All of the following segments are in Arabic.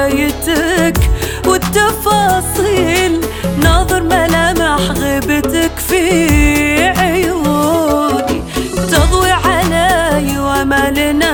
حكايتك والتفاصيل ناظر ملامح غيبتك في عيوني. تضوي علي وملنا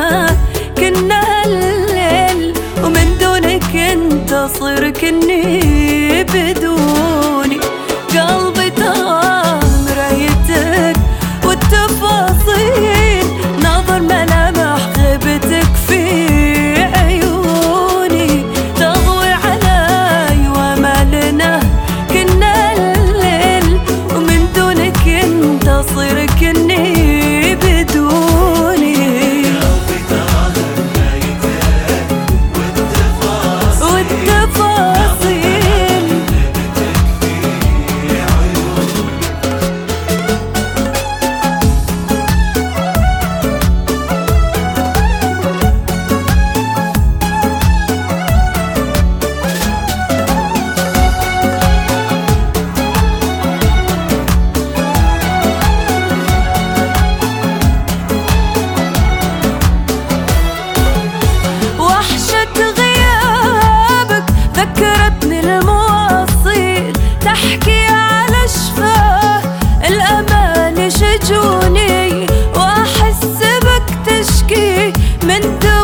And.